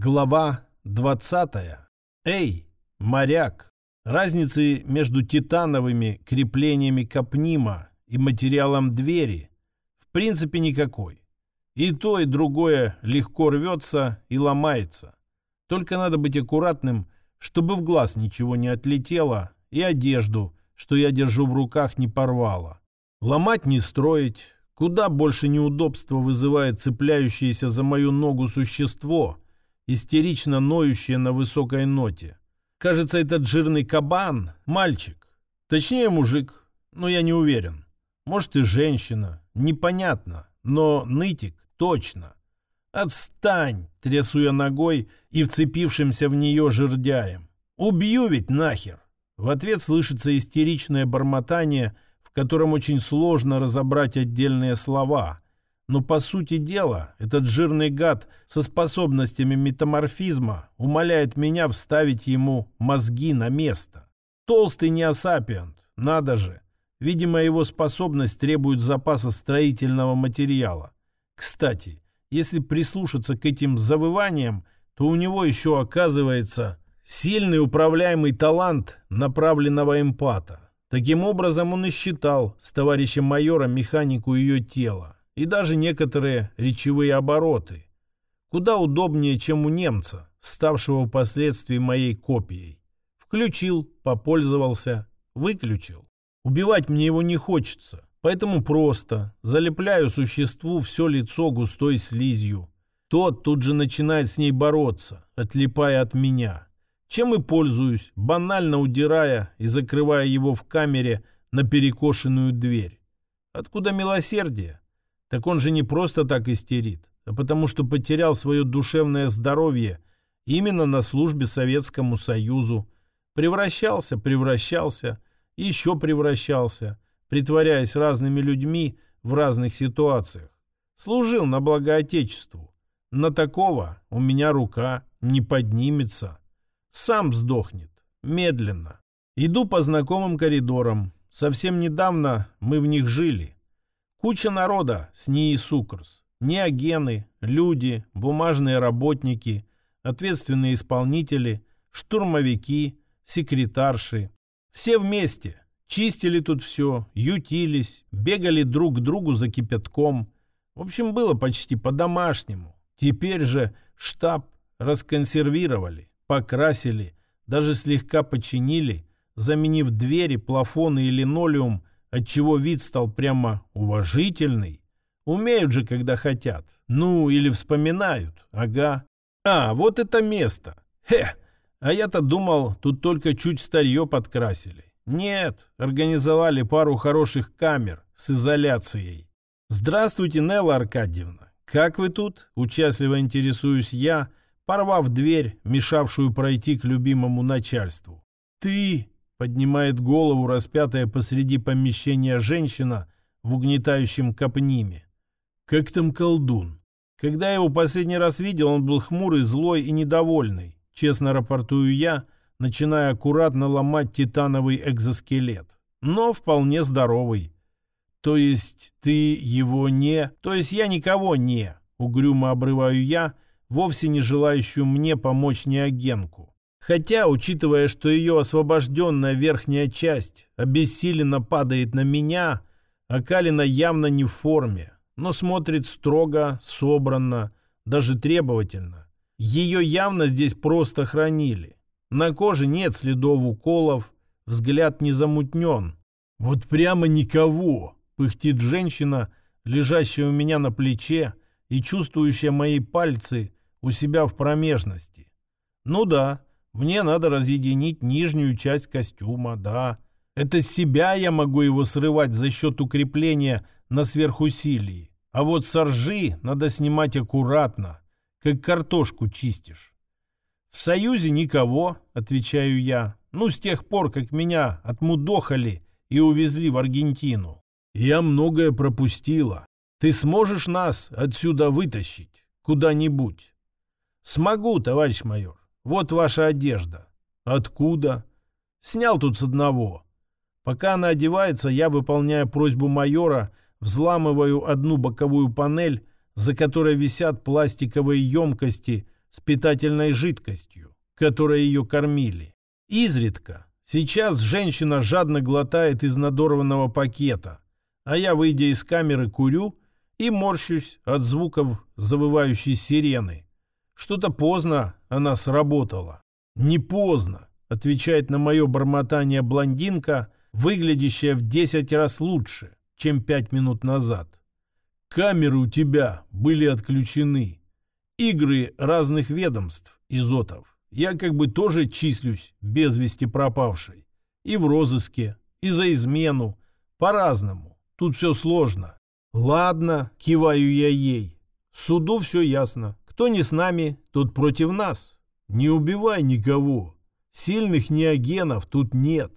Глава 20. Эй, моряк! Разницы между титановыми креплениями капнима и материалом двери в принципе никакой. И то, и другое легко рвется и ломается. Только надо быть аккуратным, чтобы в глаз ничего не отлетело и одежду, что я держу в руках, не порвало. Ломать не строить. Куда больше неудобства вызывает цепляющееся за мою ногу существо – истерично ноющая на высокой ноте. Кажется, этот жирный кабан — мальчик. Точнее, мужик, но я не уверен. Может и женщина, непонятно, но нытик точно. «Отстань!» — трясу я ногой и вцепившимся в нее жердяем. «Убью ведь нахер!» В ответ слышится истеричное бормотание, в котором очень сложно разобрать отдельные слова — но по сути дела, этот жирный гад со способностями метаморфизма умоляет меня вставить ему мозги на место. Толстый неосапиант, надо же. Видимо, его способность требует запаса строительного материала. Кстати, если прислушаться к этим завываниям, то у него еще оказывается сильный управляемый талант направленного эмпата. Таким образом он и считал с товарищем майора механику ее тела и даже некоторые речевые обороты. Куда удобнее, чем у немца, ставшего впоследствии моей копией. Включил, попользовался, выключил. Убивать мне его не хочется, поэтому просто залепляю существу все лицо густой слизью. Тот тут же начинает с ней бороться, отлипая от меня. Чем и пользуюсь, банально удирая и закрывая его в камере на перекошенную дверь. Откуда милосердие? Так он же не просто так истерит, а потому что потерял свое душевное здоровье именно на службе Советскому Союзу. Превращался, превращался, еще превращался, притворяясь разными людьми в разных ситуациях. Служил на благо Отечеству. На такого у меня рука не поднимется. Сам сдохнет. Медленно. Иду по знакомым коридорам. Совсем недавно мы в них жили. Куча народа с НИИ Сукрс. Неогены, люди, бумажные работники, ответственные исполнители, штурмовики, секретарши. Все вместе. Чистили тут все, ютились, бегали друг к другу за кипятком. В общем, было почти по-домашнему. Теперь же штаб расконсервировали, покрасили, даже слегка починили, заменив двери, плафоны и линолеум отчего вид стал прямо уважительный. Умеют же, когда хотят. Ну, или вспоминают. Ага. А, вот это место. Хе! А я-то думал, тут только чуть старье подкрасили. Нет, организовали пару хороших камер с изоляцией. Здравствуйте, Нелла Аркадьевна. Как вы тут? Участливо интересуюсь я, порвав дверь, мешавшую пройти к любимому начальству. Ты, Поднимает голову распятая посреди помещения женщина в угнетающем капниме. Как там колдун? Когда я его последний раз видел, он был хмурый, злой и недовольный. Честно рапортую я, начиная аккуратно ломать титановый экзоскелет. Но вполне здоровый. То есть ты его не... То есть я никого не... Угрюмо обрываю я, вовсе не желающую мне помочь неагенку. Хотя, учитывая, что ее освобожденная верхняя часть обессиленно падает на меня, Акалина явно не в форме, но смотрит строго, собранно, даже требовательно. Ее явно здесь просто хранили. На коже нет следов уколов, взгляд не замутнен. «Вот прямо никого!» — пыхтит женщина, лежащая у меня на плече и чувствующая мои пальцы у себя в промежности. «Ну да, мне надо разъединить нижнюю часть костюма, да. Это с себя я могу его срывать за счет укрепления на сверхусилии. А вот соржи надо снимать аккуратно, как картошку чистишь. В Союзе никого, отвечаю я. Ну, с тех пор, как меня отмудохали и увезли в Аргентину. Я многое пропустила. Ты сможешь нас отсюда вытащить куда-нибудь? Смогу, товарищ майор. Вот ваша одежда. Откуда? Снял тут с одного. Пока она одевается, я, выполняя просьбу майора, взламываю одну боковую панель, за которой висят пластиковые емкости с питательной жидкостью, которой ее кормили. Изредка. Сейчас женщина жадно глотает из надорванного пакета, а я, выйдя из камеры, курю и морщусь от звуков завывающей сирены. Что-то поздно она сработала. Не поздно, отвечает на мое бормотание блондинка, выглядящая в десять раз лучше, чем пять минут назад. Камеры у тебя были отключены. Игры разных ведомств, изотов. Я как бы тоже числюсь без вести пропавшей. И в розыске, и за измену. По-разному. Тут все сложно. Ладно, киваю я ей. Суду все ясно. Кто не с нами, тот против нас. Не убивай никого. Сильных неогенов тут нет.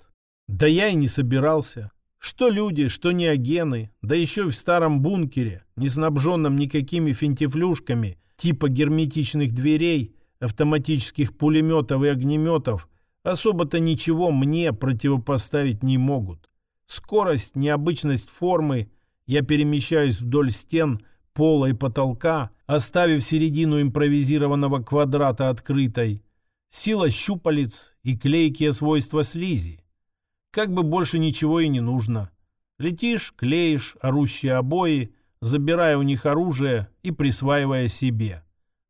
Да я и не собирался. Что люди, что неогены, да еще в старом бункере, не снабженном никакими финтифлюшками, типа герметичных дверей, автоматических пулеметов и огнеметов, особо-то ничего мне противопоставить не могут. Скорость, необычность формы, я перемещаюсь вдоль стен, пола и потолка, оставив середину импровизированного квадрата открытой. Сила щупалец и клейкие свойства слизи. Как бы больше ничего и не нужно. Летишь, клеишь орущие обои, забирая у них оружие и присваивая себе.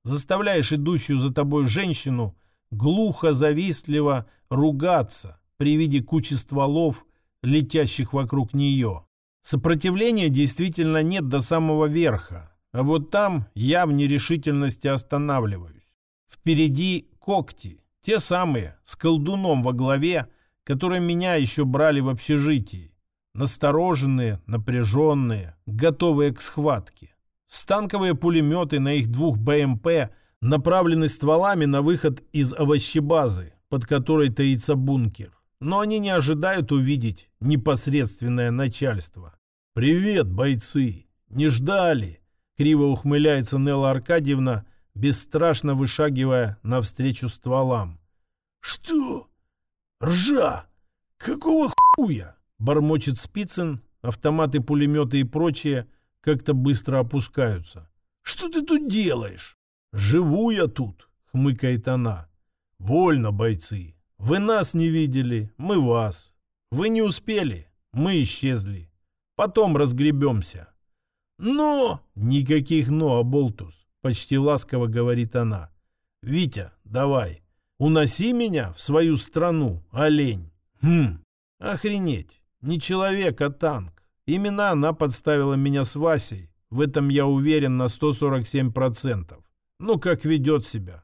Заставляешь идущую за тобой женщину глухо, завистливо ругаться при виде кучи стволов, летящих вокруг нее. Сопротивления действительно нет до самого верха, а вот там я в нерешительности останавливаюсь. Впереди когти, те самые, с колдуном во главе, которые меня еще брали в общежитии. Настороженные, напряженные, готовые к схватке. Станковые пулеметы на их двух БМП направлены стволами на выход из овощебазы, под которой таится бункер. Но они не ожидают увидеть непосредственное начальство. «Привет, бойцы! Не ждали!» Криво ухмыляется Нелла Аркадьевна, бесстрашно вышагивая навстречу стволам. «Что? «Ржа! Какого хуя?» — бормочет Спицын. Автоматы, пулеметы и прочее как-то быстро опускаются. «Что ты тут делаешь?» «Живу я тут», — хмыкает она. «Вольно, бойцы. Вы нас не видели, мы вас. Вы не успели, мы исчезли. Потом разгребемся». «Но!» «Никаких «но», Аболтус», — почти ласково говорит она. «Витя, давай, Уноси меня в свою страну, олень. Хм, охренеть. Не человек, а танк. Именно она подставила меня с Васей. В этом я уверен на 147%. Ну, как ведет себя.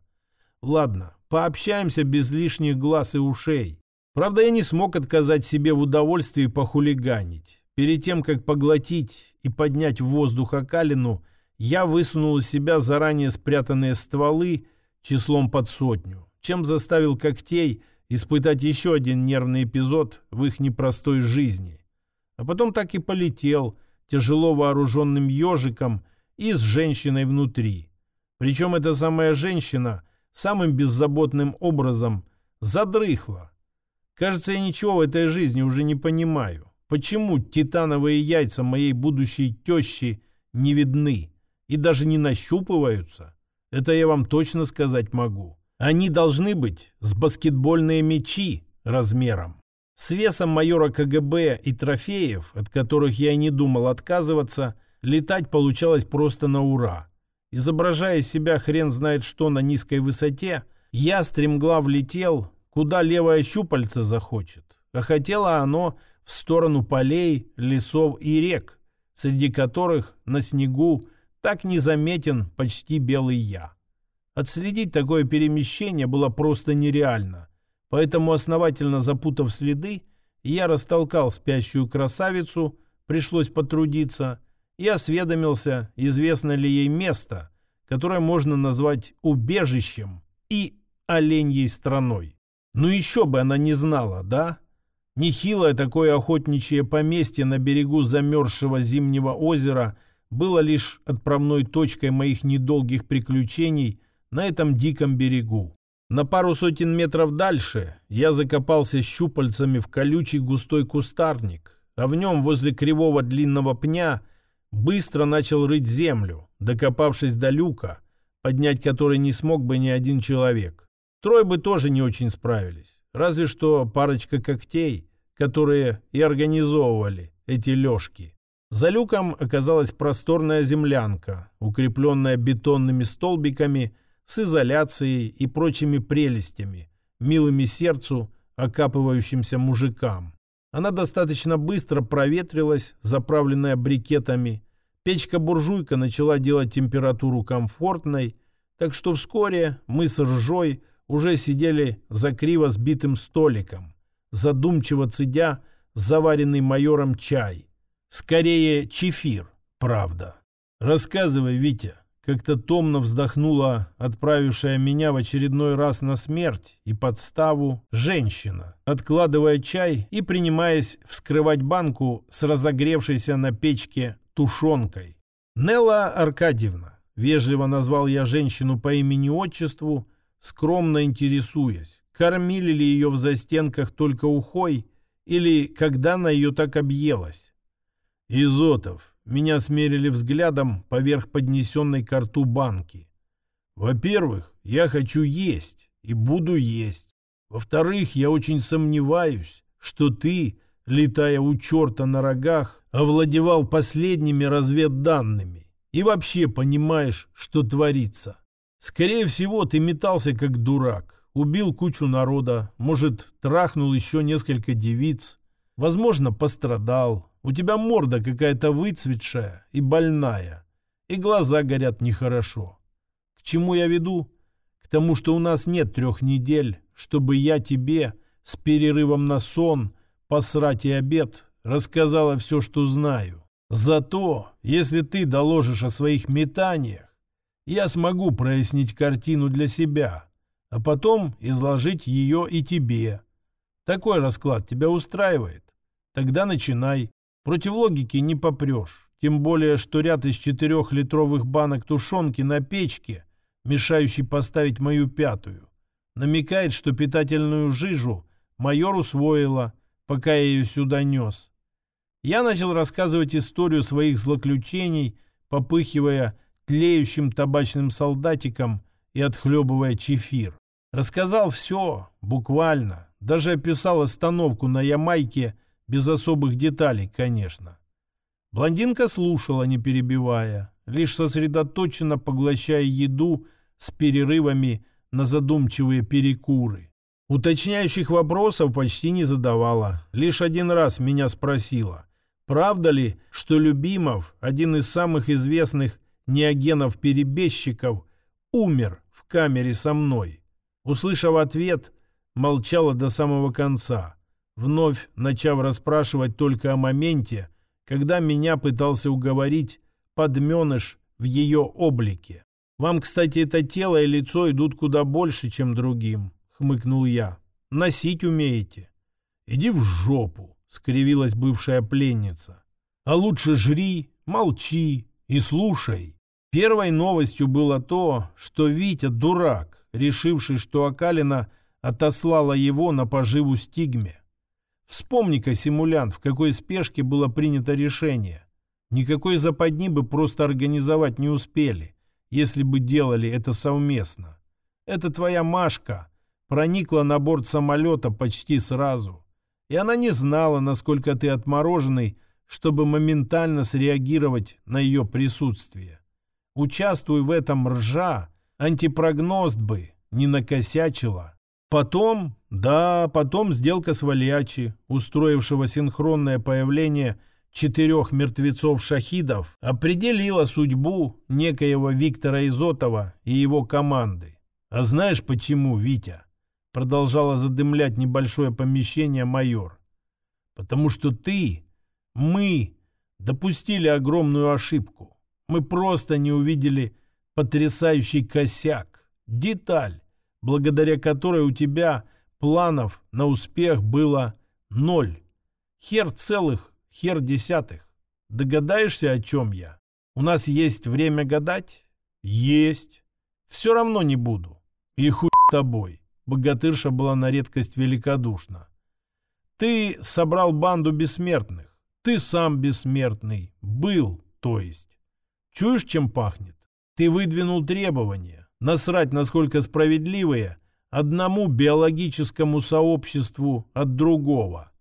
Ладно, пообщаемся без лишних глаз и ушей. Правда, я не смог отказать себе в удовольствии похулиганить. Перед тем, как поглотить и поднять в воздух окалину, я высунул из себя заранее спрятанные стволы числом под сотню чем заставил когтей испытать еще один нервный эпизод в их непростой жизни. А потом так и полетел, тяжело вооруженным ежиком и с женщиной внутри. Причем эта самая женщина самым беззаботным образом задрыхла. Кажется, я ничего в этой жизни уже не понимаю. Почему титановые яйца моей будущей тещи не видны и даже не нащупываются? Это я вам точно сказать могу. Они должны быть с баскетбольные мячи размером. С весом майора КГБ и трофеев, от которых я и не думал отказываться, летать получалось просто на ура. Изображая себя хрен знает что на низкой высоте, я стремглав летел, куда левое щупальце захочет. А хотело оно в сторону полей, лесов и рек, среди которых на снегу так незаметен почти белый я. Отследить такое перемещение было просто нереально. Поэтому, основательно запутав следы, я растолкал спящую красавицу, пришлось потрудиться, и осведомился, известно ли ей место, которое можно назвать убежищем и оленьей страной. Ну еще бы она не знала, да? Нехилое такое охотничье поместье на берегу замерзшего зимнего озера было лишь отправной точкой моих недолгих приключений на этом диком берегу. На пару сотен метров дальше я закопался щупальцами в колючий густой кустарник, а в нем возле кривого длинного пня быстро начал рыть землю, докопавшись до люка, поднять который не смог бы ни один человек. Трое бы тоже не очень справились. Разве что парочка когтей, которые и организовывали эти лёжки. За люком оказалась просторная землянка, укрепленная бетонными столбиками с изоляцией и прочими прелестями, милыми сердцу, окапывающимся мужикам. Она достаточно быстро проветрилась, заправленная брикетами. Печка-буржуйка начала делать температуру комфортной, так что вскоре мы с ржой уже сидели за криво сбитым столиком, задумчиво цедя заваренный майором чай. Скорее, чефир, правда. Рассказывай, Витя. Как-то томно вздохнула отправившая меня в очередной раз на смерть и подставу женщина, откладывая чай и принимаясь вскрывать банку с разогревшейся на печке тушенкой. Нелла Аркадьевна, вежливо назвал я женщину по имени-отчеству, скромно интересуясь, кормили ли ее в застенках только ухой или когда она ее так объелась. Изотов. Меня смерили взглядом поверх поднесенной к рту банки. Во-первых, я хочу есть и буду есть. Во-вторых, я очень сомневаюсь, что ты, летая у черта на рогах, овладевал последними разведданными и вообще понимаешь, что творится. Скорее всего, ты метался как дурак, убил кучу народа, может, трахнул еще несколько девиц, возможно, пострадал, у тебя морда какая-то выцветшая и больная, и глаза горят нехорошо. К чему я веду? К тому, что у нас нет трех недель, чтобы я тебе с перерывом на сон, посрать и обед рассказала все, что знаю. Зато, если ты доложишь о своих метаниях, я смогу прояснить картину для себя, а потом изложить ее и тебе. Такой расклад тебя устраивает? Тогда начинай. Против логики не попрешь. Тем более, что ряд из четырехлитровых банок тушенки на печке, мешающий поставить мою пятую, намекает, что питательную жижу майор усвоила, пока я ее сюда нес. Я начал рассказывать историю своих злоключений, попыхивая тлеющим табачным солдатиком и отхлебывая чефир. Рассказал все, буквально. Даже описал остановку на Ямайке – без особых деталей, конечно. Блондинка слушала, не перебивая, лишь сосредоточенно поглощая еду с перерывами на задумчивые перекуры. Уточняющих вопросов почти не задавала. Лишь один раз меня спросила, правда ли, что Любимов, один из самых известных неогенов-перебежчиков, умер в камере со мной. Услышав ответ, молчала до самого конца вновь начав расспрашивать только о моменте, когда меня пытался уговорить подменыш в ее облике. «Вам, кстати, это тело и лицо идут куда больше, чем другим», — хмыкнул я. «Носить умеете». «Иди в жопу», — скривилась бывшая пленница. «А лучше жри, молчи и слушай». Первой новостью было то, что Витя дурак, решивший, что Акалина отослала его на поживу стигме. Вспомни-ка, симулянт, в какой спешке было принято решение. Никакой западни бы просто организовать не успели, если бы делали это совместно. Это твоя Машка проникла на борт самолета почти сразу. И она не знала, насколько ты отмороженный, чтобы моментально среагировать на ее присутствие. Участвуй в этом ржа, антипрогноз бы не накосячила. Потом, да, потом сделка с Вальячи, устроившего синхронное появление четырех мертвецов-шахидов, определила судьбу некоего Виктора Изотова и его команды. А знаешь почему, Витя? Продолжала задымлять небольшое помещение майор. Потому что ты, мы допустили огромную ошибку. Мы просто не увидели потрясающий косяк, деталь, благодаря которой у тебя планов на успех было ноль. Хер целых, хер десятых. Догадаешься, о чем я? У нас есть время гадать? Есть. Все равно не буду. И хуй тобой. Богатырша была на редкость великодушна. Ты собрал банду бессмертных. Ты сам бессмертный. Был, то есть. Чуешь, чем пахнет? Ты выдвинул требования, насрать насколько справедливые, одному биологическому сообществу от другого.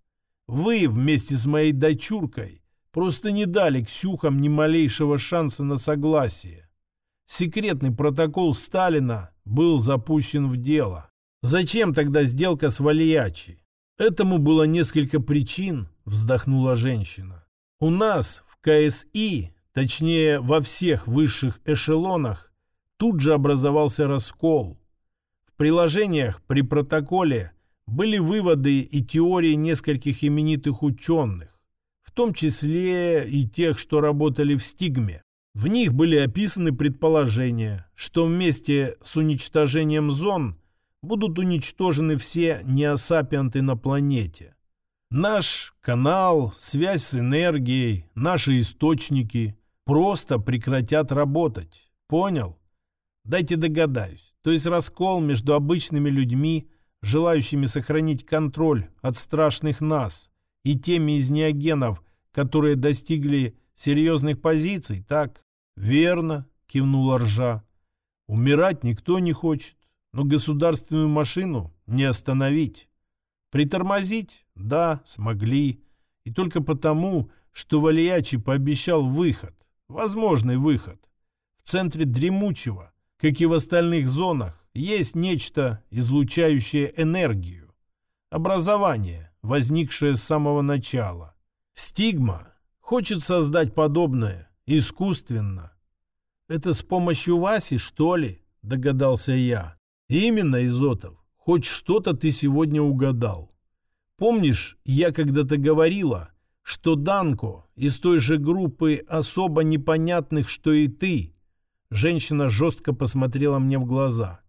Вы вместе с моей дочуркой просто не дали Ксюхам ни малейшего шанса на согласие. Секретный протокол Сталина был запущен в дело. Зачем тогда сделка с Вальячи? Этому было несколько причин, вздохнула женщина. У нас в КСИ, точнее во всех высших эшелонах, тут же образовался раскол. В приложениях при протоколе были выводы и теории нескольких именитых ученых, в том числе и тех, что работали в стигме. В них были описаны предположения, что вместе с уничтожением зон будут уничтожены все неосапианты на планете. Наш канал, связь с энергией, наши источники просто прекратят работать. Понял? Дайте догадаюсь. То есть раскол между обычными людьми, желающими сохранить контроль от страшных нас, и теми из неогенов, которые достигли серьезных позиций, так? «Верно», — кивнула ржа. «Умирать никто не хочет, но государственную машину не остановить. Притормозить? Да, смогли. И только потому, что Валиячи пообещал выход, возможный выход. В центре дремучего, как и в остальных зонах, есть нечто, излучающее энергию. Образование, возникшее с самого начала. Стигма хочет создать подобное Искусственно. Это с помощью Васи, что ли? Догадался я. Именно, Изотов. Хоть что-то ты сегодня угадал. Помнишь, я когда-то говорила, что Данко из той же группы особо непонятных, что и ты? Женщина жестко посмотрела мне в глаза.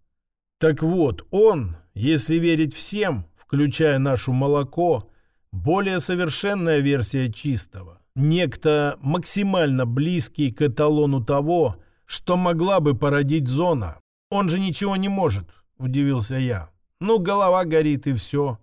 Так вот, он, если верить всем, включая нашу молоко, более совершенная версия чистого некто максимально близкий к эталону того, что могла бы породить зона. Он же ничего не может, удивился я. Ну, голова горит и все.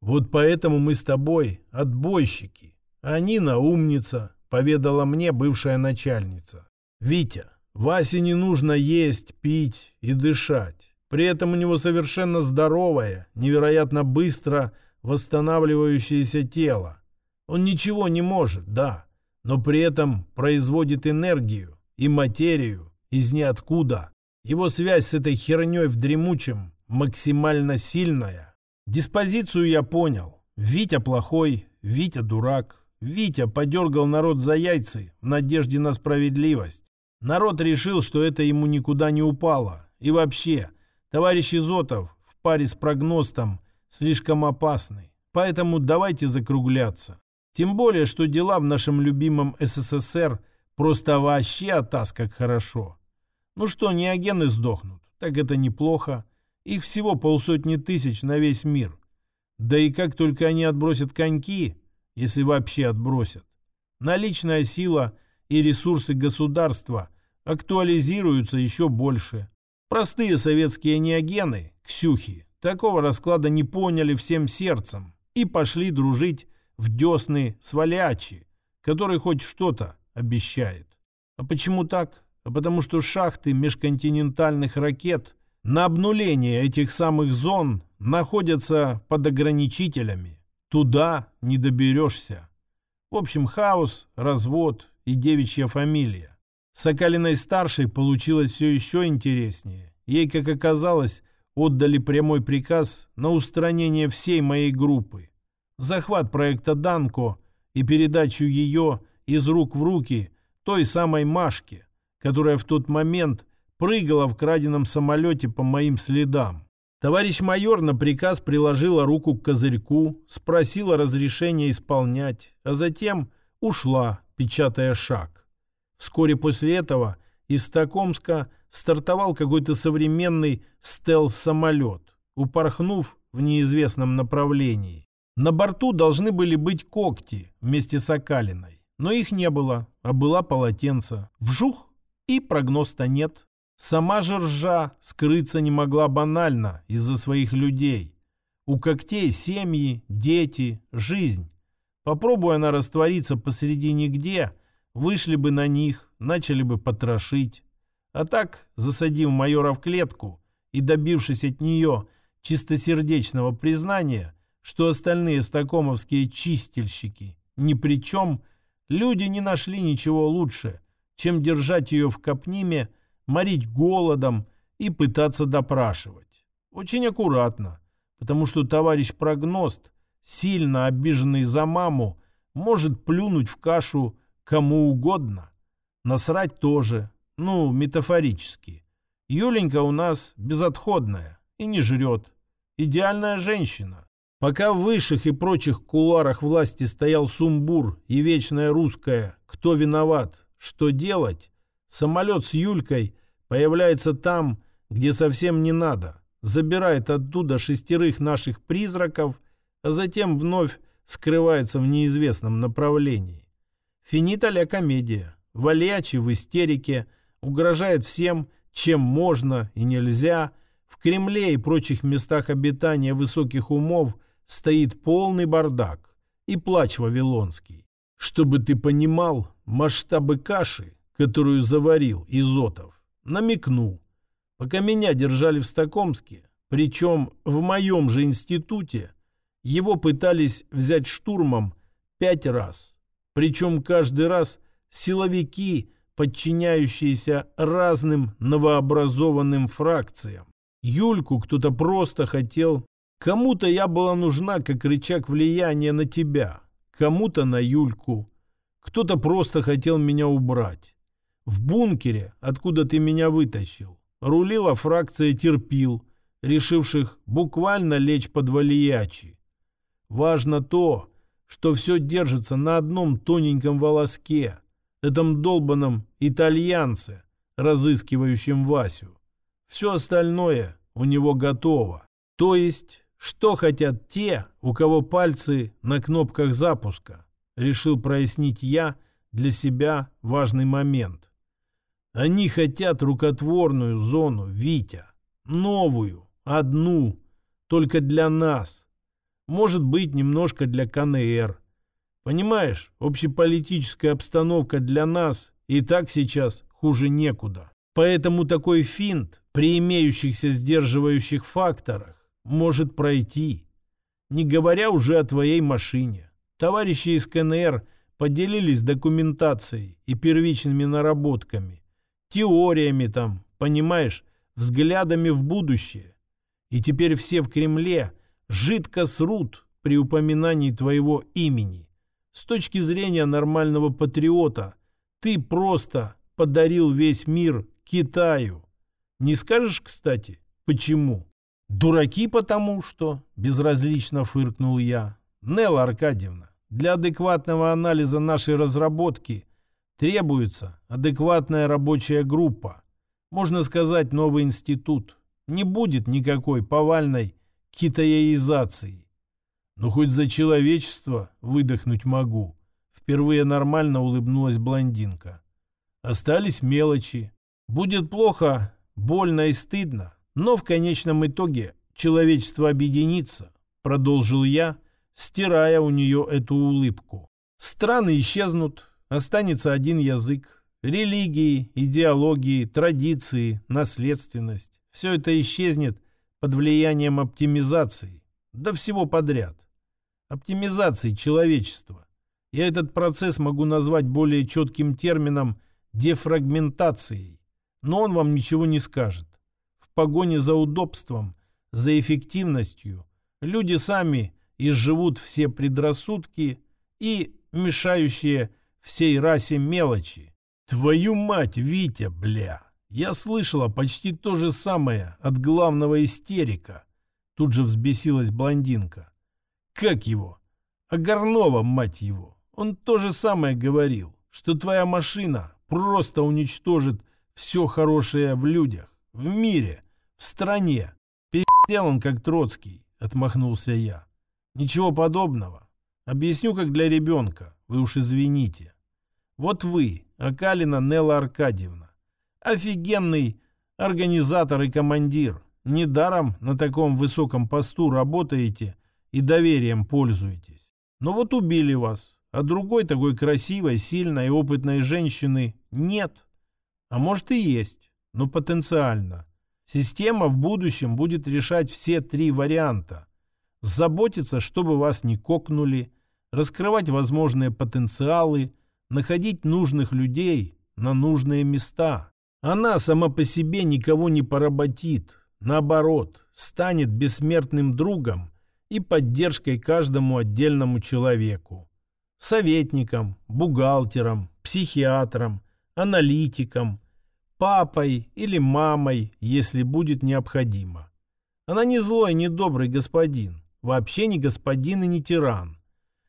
Вот поэтому мы с тобой отбойщики. А Нина умница, поведала мне бывшая начальница. Витя, Васе не нужно есть, пить и дышать. При этом у него совершенно здоровое, невероятно быстро восстанавливающееся тело. Он ничего не может, да, но при этом производит энергию и материю из ниоткуда. Его связь с этой херней в дремучем максимально сильная. Диспозицию я понял. Витя плохой, Витя дурак. Витя подергал народ за яйцы в надежде на справедливость. Народ решил, что это ему никуда не упало. И вообще, товарищ Изотов в паре с прогностом слишком опасный. Поэтому давайте закругляться. Тем более, что дела в нашем любимом СССР просто вообще атас как хорошо. Ну что, неогены сдохнут, так это неплохо. Их всего полсотни тысяч на весь мир. Да и как только они отбросят коньки, если вообще отбросят, наличная сила и ресурсы государства актуализируются еще больше. Простые советские неогены, ксюхи, такого расклада не поняли всем сердцем и пошли дружить в десны свалячи, который хоть что-то обещает. А почему так? А потому что шахты межконтинентальных ракет на обнуление этих самых зон находятся под ограничителями. Туда не доберешься. В общем, хаос, развод и девичья фамилия. Сокалиной-старшей получилось все еще интереснее. Ей, как оказалось, отдали прямой приказ на устранение всей моей группы захват проекта «Данко» и передачу ее из рук в руки той самой Машке, которая в тот момент прыгала в краденом самолете по моим следам. Товарищ майор на приказ приложила руку к козырьку, спросила разрешения исполнять, а затем ушла, печатая шаг. Вскоре после этого из Стокомска стартовал какой-то современный стелс-самолет, упорхнув в неизвестном направлении. На борту должны были быть когти вместе с окалиной. Но их не было, а была полотенце. Вжух, и прогноз-то нет. Сама же ржа скрыться не могла банально из-за своих людей. У когтей семьи, дети, жизнь. Попробуй она раствориться посреди нигде, вышли бы на них, начали бы потрошить. А так, засадив майора в клетку и добившись от нее чистосердечного признания, что остальные стакомовские чистильщики ни при чем, люди не нашли ничего лучше, чем держать ее в Капниме, морить голодом и пытаться допрашивать. Очень аккуратно, потому что товарищ прогност, сильно обиженный за маму, может плюнуть в кашу кому угодно. Насрать тоже, ну, метафорически. Юленька у нас безотходная и не жрет. Идеальная женщина. Пока в высших и прочих куларах власти стоял сумбур и вечная русская «Кто виноват? Что делать?», самолет с Юлькой появляется там, где совсем не надо, забирает оттуда шестерых наших призраков, а затем вновь скрывается в неизвестном направлении. Финита ля комедия. Вальячи в истерике, угрожает всем, чем можно и нельзя. В Кремле и прочих местах обитания высоких умов стоит полный бардак и плач вавилонский. Чтобы ты понимал масштабы каши, которую заварил Изотов, намекну. Пока меня держали в Стокомске, причем в моем же институте, его пытались взять штурмом пять раз. Причем каждый раз силовики, подчиняющиеся разным новообразованным фракциям. Юльку кто-то просто хотел Кому-то я была нужна как рычаг влияния на тебя, кому-то на Юльку. Кто-то просто хотел меня убрать. В бункере, откуда ты меня вытащил, рулила фракция терпил, решивших буквально лечь под валиячи. Важно то, что все держится на одном тоненьком волоске, этом долбанном итальянце, разыскивающем Васю. Все остальное у него готово. То есть что хотят те, у кого пальцы на кнопках запуска? Решил прояснить я для себя важный момент. Они хотят рукотворную зону, Витя. Новую, одну, только для нас. Может быть, немножко для КНР. Понимаешь, общеполитическая обстановка для нас и так сейчас хуже некуда. Поэтому такой финт при имеющихся сдерживающих факторах может пройти. Не говоря уже о твоей машине. Товарищи из КНР поделились документацией и первичными наработками, теориями там, понимаешь, взглядами в будущее. И теперь все в Кремле жидко срут при упоминании твоего имени. С точки зрения нормального патриота, ты просто подарил весь мир Китаю. Не скажешь, кстати, почему? «Дураки потому что...» — безразлично фыркнул я. «Нелла Аркадьевна, для адекватного анализа нашей разработки требуется адекватная рабочая группа. Можно сказать, новый институт. Не будет никакой повальной китаизации. Ну, хоть за человечество выдохнуть могу». Впервые нормально улыбнулась блондинка. Остались мелочи. Будет плохо, больно и стыдно. Но в конечном итоге человечество объединится, продолжил я, стирая у нее эту улыбку. Страны исчезнут, останется один язык. Религии, идеологии, традиции, наследственность. Все это исчезнет под влиянием оптимизации. Да всего подряд. Оптимизации человечества. Я этот процесс могу назвать более четким термином дефрагментацией. Но он вам ничего не скажет погоне за удобством, за эффективностью, люди сами изживут все предрассудки и мешающие всей расе мелочи. Твою мать, Витя, бля! Я слышала почти то же самое от главного истерика. Тут же взбесилась блондинка. Как его? А Горнова, мать его. Он то же самое говорил, что твоя машина просто уничтожит все хорошее в людях в мире, в стране. Пиздел он, как Троцкий, отмахнулся я. Ничего подобного. Объясню, как для ребенка. Вы уж извините. Вот вы, Акалина Нелла Аркадьевна. Офигенный организатор и командир. Недаром на таком высоком посту работаете и доверием пользуетесь. Но вот убили вас, а другой такой красивой, сильной и опытной женщины нет. А может и есть. но потенциально. Система в будущем будет решать все три варианта. Заботиться, чтобы вас не кокнули, раскрывать возможные потенциалы, находить нужных людей на нужные места. Она сама по себе никого не поработит, наоборот, станет бессмертным другом и поддержкой каждому отдельному человеку. Советником, бухгалтером, психиатром, аналитиком, папой или мамой, если будет необходимо. Она не злой, не добрый господин, вообще не господин и не тиран.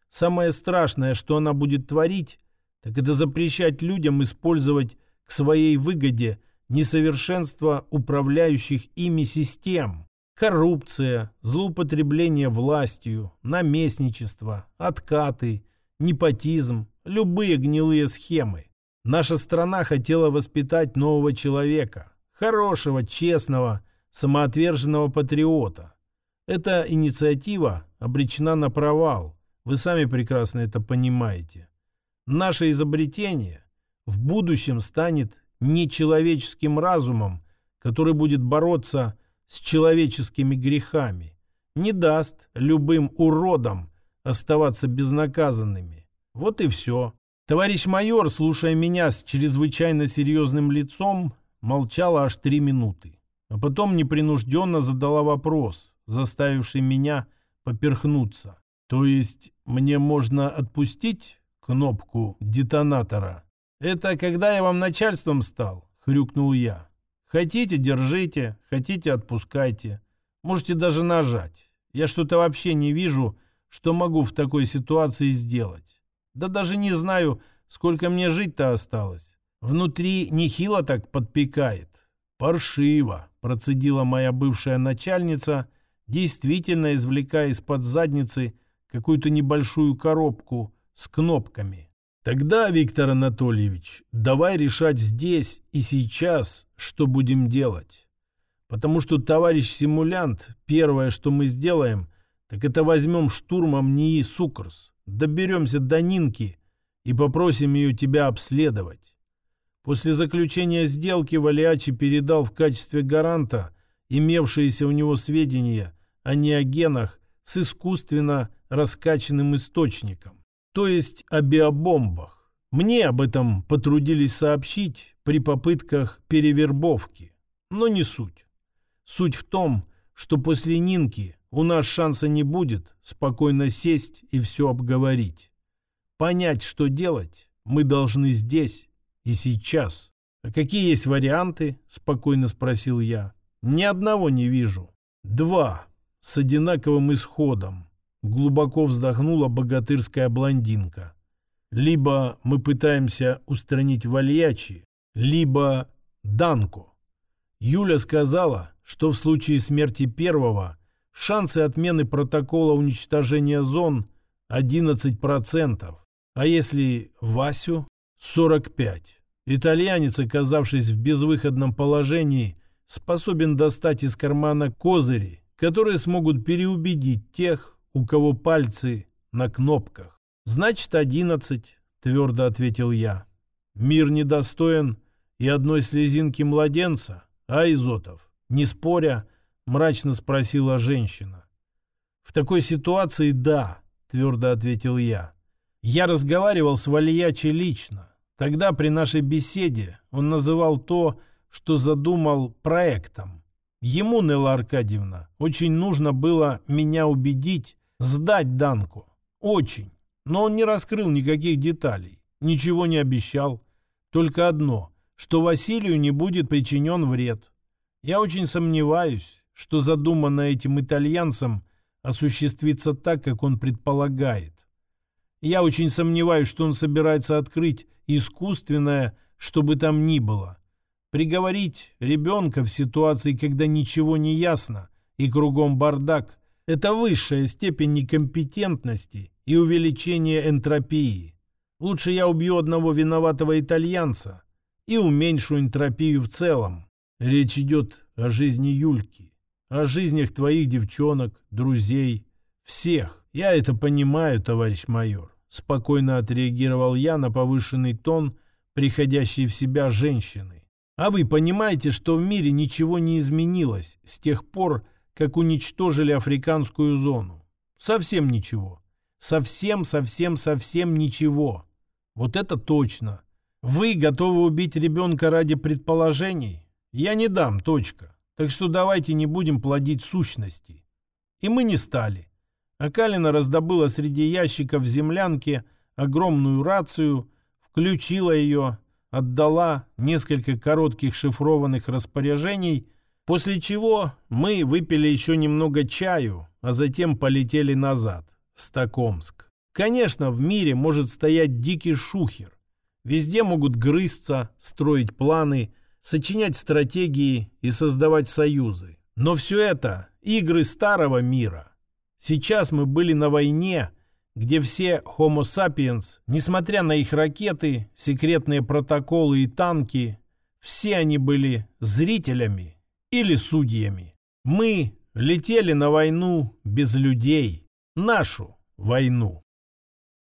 Самое страшное, что она будет творить, так это запрещать людям использовать к своей выгоде несовершенство управляющих ими систем. Коррупция, злоупотребление властью, наместничество, откаты, непотизм, любые гнилые схемы. Наша страна хотела воспитать нового человека, хорошего, честного, самоотверженного патриота. Эта инициатива обречена на провал. Вы сами прекрасно это понимаете. Наше изобретение в будущем станет нечеловеческим разумом, который будет бороться с человеческими грехами, не даст любым уродам оставаться безнаказанными. Вот и все. Товарищ майор, слушая меня с чрезвычайно серьезным лицом, молчала аж три минуты. А потом непринужденно задала вопрос, заставивший меня поперхнуться. То есть мне можно отпустить кнопку детонатора? Это когда я вам начальством стал, хрюкнул я. Хотите, держите, хотите, отпускайте. Можете даже нажать. Я что-то вообще не вижу, что могу в такой ситуации сделать. Да даже не знаю, сколько мне жить-то осталось. Внутри нехило так подпекает. Паршиво, процедила моя бывшая начальница, действительно извлекая из-под задницы какую-то небольшую коробку с кнопками. Тогда, Виктор Анатольевич, давай решать здесь и сейчас, что будем делать. Потому что, товарищ симулянт, первое, что мы сделаем, так это возьмем штурмом НИИ Сукрс доберемся до Нинки и попросим ее тебя обследовать. После заключения сделки Валиачи передал в качестве гаранта имевшиеся у него сведения о неогенах с искусственно раскачанным источником, то есть о биобомбах. Мне об этом потрудились сообщить при попытках перевербовки, но не суть. Суть в том, что после Нинки у нас шанса не будет спокойно сесть и все обговорить. Понять, что делать, мы должны здесь и сейчас. А какие есть варианты? Спокойно спросил я. Ни одного не вижу. Два. С одинаковым исходом. Глубоко вздохнула богатырская блондинка. Либо мы пытаемся устранить Вальячи, либо Данко. Юля сказала, что в случае смерти первого – Шансы отмены протокола уничтожения зон 11%. А если Васю? 45. Итальянец, оказавшись в безвыходном положении, способен достать из кармана козыри, которые смогут переубедить тех, у кого пальцы на кнопках. «Значит, одиннадцать», — твердо ответил я. «Мир недостоин и одной слезинки младенца, а Изотов, не споря, — мрачно спросила женщина. «В такой ситуации да», — твердо ответил я. «Я разговаривал с Вальячи лично. Тогда при нашей беседе он называл то, что задумал проектом. Ему, Нелла Аркадьевна, очень нужно было меня убедить сдать Данку. Очень. Но он не раскрыл никаких деталей, ничего не обещал. Только одно, что Василию не будет причинен вред. Я очень сомневаюсь, что задумано этим итальянцем осуществится так, как он предполагает. Я очень сомневаюсь, что он собирается открыть искусственное, что бы там ни было. Приговорить ребенка в ситуации, когда ничего не ясно и кругом бардак, это высшая степень некомпетентности и увеличение энтропии. Лучше я убью одного виноватого итальянца и уменьшу энтропию в целом. Речь идет о жизни Юльки о жизнях твоих девчонок, друзей, всех. Я это понимаю, товарищ майор. Спокойно отреагировал я на повышенный тон приходящей в себя женщины. А вы понимаете, что в мире ничего не изменилось с тех пор, как уничтожили африканскую зону? Совсем ничего. Совсем-совсем-совсем ничего. Вот это точно. Вы готовы убить ребенка ради предположений? Я не дам, точка. Так что давайте не будем плодить сущности. И мы не стали. Акалина раздобыла среди ящиков в землянке огромную рацию, включила ее, отдала несколько коротких шифрованных распоряжений, после чего мы выпили еще немного чаю, а затем полетели назад, в Стокомск. Конечно, в мире может стоять дикий шухер. Везде могут грызться, строить планы, сочинять стратегии и создавать союзы. Но все это игры старого мира. Сейчас мы были на войне, где все Homo sapiens, несмотря на их ракеты, секретные протоколы и танки, все они были зрителями или судьями. Мы летели на войну без людей, нашу войну.